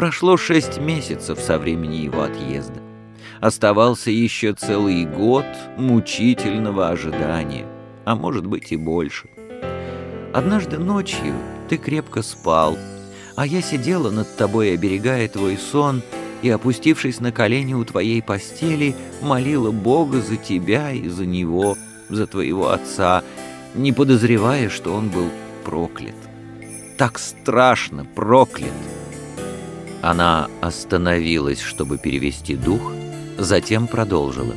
Прошло шесть месяцев со времени его отъезда. Оставался еще целый год мучительного ожидания, а может быть и больше. Однажды ночью ты крепко спал, а я сидела над тобой, оберегая твой сон, и, опустившись на колени у твоей постели, молила Бога за тебя и за него, за твоего отца, не подозревая, что он был проклят. Так страшно проклят. Она остановилась, чтобы перевести дух, затем продолжила.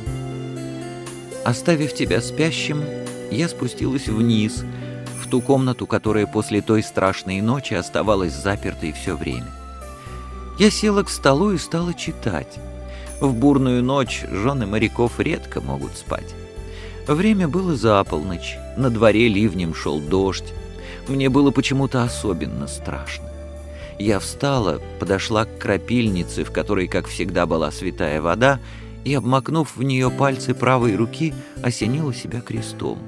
Оставив тебя спящим, я спустилась вниз, в ту комнату, которая после той страшной ночи оставалась запертой все время. Я села к столу и стала читать. В бурную ночь жены моряков редко могут спать. Время было за полночь, на дворе ливнем шел дождь. Мне было почему-то особенно страшно. Я встала, подошла к крапильнице, в которой, как всегда, была святая вода, и, обмакнув в нее пальцы правой руки, осенила себя крестом.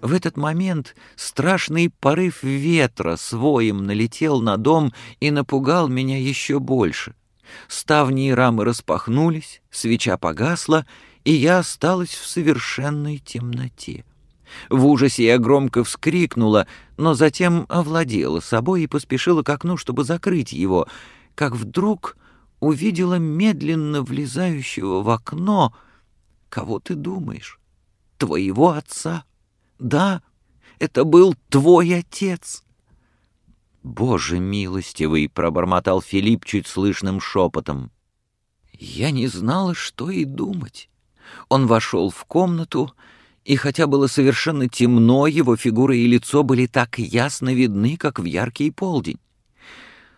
В этот момент страшный порыв ветра с воем налетел на дом и напугал меня еще больше — Ставни и рамы распахнулись, свеча погасла, и я осталась в совершенной темноте. В ужасе я громко вскрикнула, но затем овладела собой и поспешила к окну, чтобы закрыть его, как вдруг увидела медленно влезающего в окно. Кого ты думаешь? Твоего отца? Да, это был твой отец. «Боже милостивый!» — пробормотал Филипп чуть слышным шепотом. Я не знала, что и думать. Он вошел в комнату, и хотя было совершенно темно, его фигура и лицо были так ясно видны, как в яркий полдень.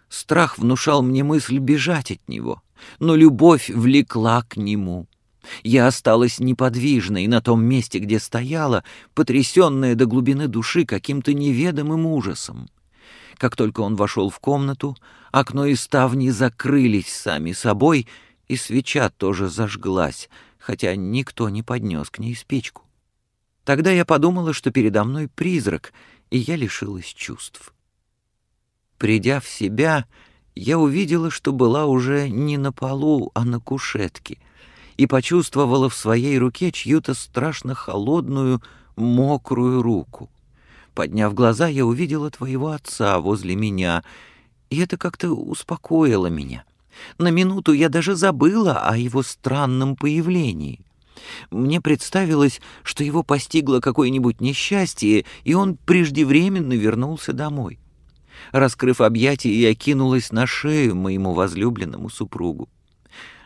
Страх внушал мне мысль бежать от него, но любовь влекла к нему. Я осталась неподвижной на том месте, где стояла, потрясенная до глубины души каким-то неведомым ужасом. Как только он вошел в комнату, окно и ставни закрылись сами собой, и свеча тоже зажглась, хотя никто не поднес к ней спичку. Тогда я подумала, что передо мной призрак, и я лишилась чувств. Придя в себя, я увидела, что была уже не на полу, а на кушетке, и почувствовала в своей руке чью-то страшно холодную, мокрую руку. Подняв глаза, я увидела твоего отца возле меня, и это как-то успокоило меня. На минуту я даже забыла о его странном появлении. Мне представилось, что его постигло какое-нибудь несчастье, и он преждевременно вернулся домой. Раскрыв объятия, я кинулась на шею моему возлюбленному супругу.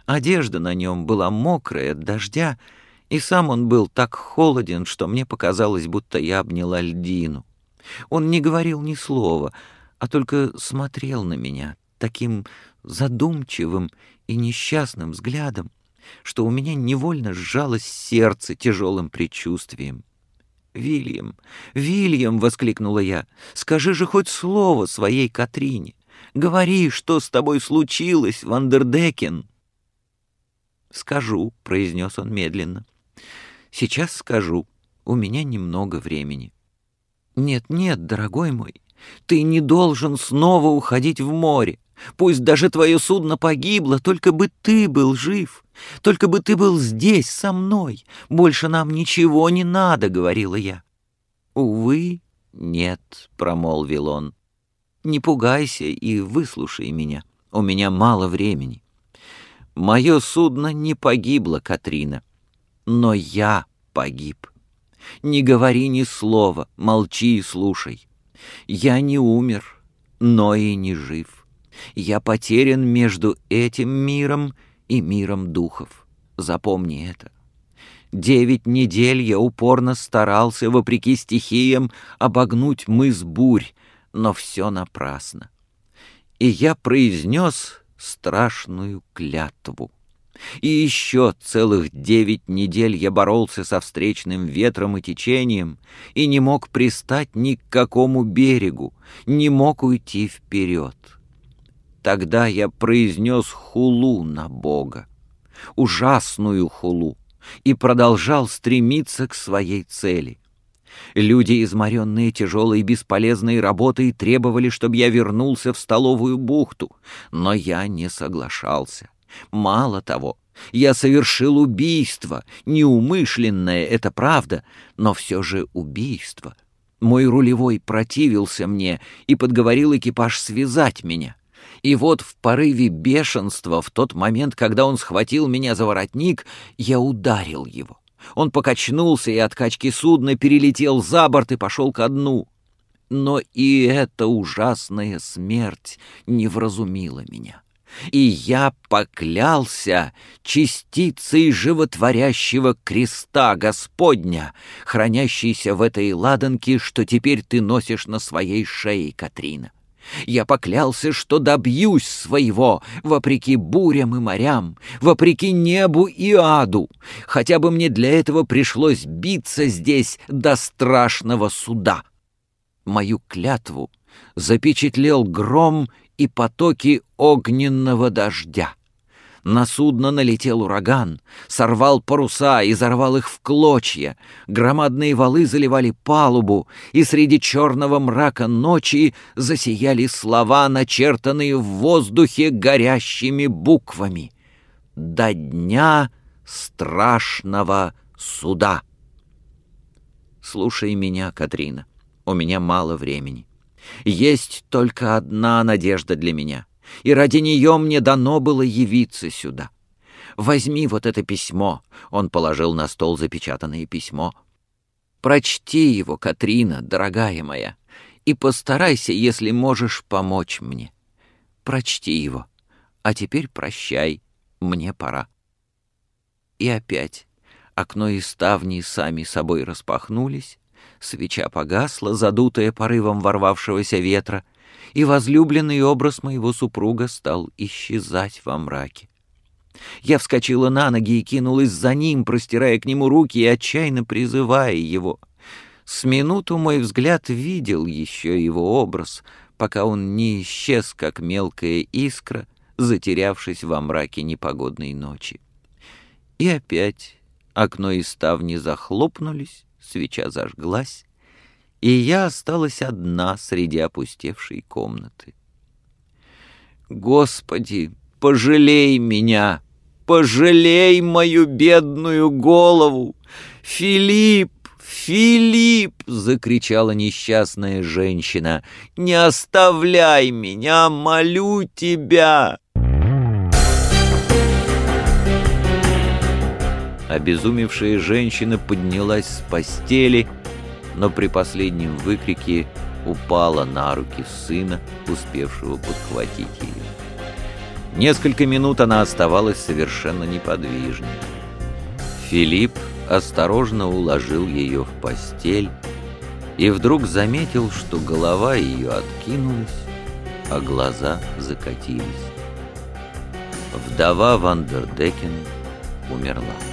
Одежда на нем была мокрая от дождя, и сам он был так холоден, что мне показалось, будто я обняла льдину. Он не говорил ни слова, а только смотрел на меня таким задумчивым и несчастным взглядом, что у меня невольно сжалось сердце тяжелым предчувствием. «Вильям, Вильям!» — воскликнула я. «Скажи же хоть слово своей Катрине. Говори, что с тобой случилось, Вандердекен!» «Скажу», — произнес он медленно. Сейчас скажу. У меня немного времени. Нет, нет, дорогой мой, ты не должен снова уходить в море. Пусть даже твое судно погибло, только бы ты был жив. Только бы ты был здесь, со мной. Больше нам ничего не надо, — говорила я. Увы, нет, — промолвил он. Не пугайся и выслушай меня. У меня мало времени. Мое судно не погибло, Катрина но я погиб. Не говори ни слова, молчи и слушай. Я не умер, но и не жив. Я потерян между этим миром и миром духов. Запомни это. Девять недель я упорно старался, вопреки стихиям, обогнуть мыс бурь, но все напрасно. И я произнес страшную клятву. И еще целых девять недель я боролся со встречным ветром и течением и не мог пристать ни к какому берегу, не мог уйти вперед. Тогда я произнес хулу на Бога, ужасную хулу, и продолжал стремиться к своей цели. Люди, изморенные тяжелой и бесполезной работой, требовали, чтобы я вернулся в столовую бухту, но я не соглашался. Мало того, я совершил убийство, неумышленное, это правда, но все же убийство. Мой рулевой противился мне и подговорил экипаж связать меня. И вот в порыве бешенства, в тот момент, когда он схватил меня за воротник, я ударил его. Он покачнулся и от качки судна перелетел за борт и пошел ко дну. Но и эта ужасная смерть не вразумила меня. И я поклялся частицей животворящего креста Господня, хранящейся в этой ладанке, что теперь ты носишь на своей шее, Катрина. Я поклялся, что добьюсь своего, вопреки бурям и морям, вопреки небу и аду, хотя бы мне для этого пришлось биться здесь до страшного суда. Мою клятву запечатлел гром и потоки огненного дождя. На судно налетел ураган, сорвал паруса и зарвал их в клочья. Громадные валы заливали палубу, и среди черного мрака ночи засияли слова, начертанные в воздухе горящими буквами. «До дня страшного суда». Слушай меня, Катрина, у меня мало времени. Есть только одна надежда для меня — и ради нее мне дано было явиться сюда. Возьми вот это письмо, — он положил на стол запечатанное письмо. Прочти его, Катрина, дорогая моя, и постарайся, если можешь, помочь мне. Прочти его, а теперь прощай, мне пора. И опять окно и ставни сами собой распахнулись, свеча погасла, задутая порывом ворвавшегося ветра, и возлюбленный образ моего супруга стал исчезать во мраке. Я вскочила на ноги и кинулась за ним, простирая к нему руки и отчаянно призывая его. С минуту мой взгляд видел еще его образ, пока он не исчез, как мелкая искра, затерявшись во мраке непогодной ночи. И опять окно и ставни захлопнулись, свеча зажглась, и я осталась одна среди опустевшей комнаты. «Господи, пожалей меня! Пожалей мою бедную голову! Филипп! Филипп!» — закричала несчастная женщина. «Не оставляй меня, молю тебя!» Обезумевшая женщина поднялась с постели — но при последнем выкрике упала на руки сына, успевшего подхватить ее. Несколько минут она оставалась совершенно неподвижной. Филипп осторожно уложил ее в постель и вдруг заметил, что голова ее откинулась, а глаза закатились. Вдова Вандердекен умерла.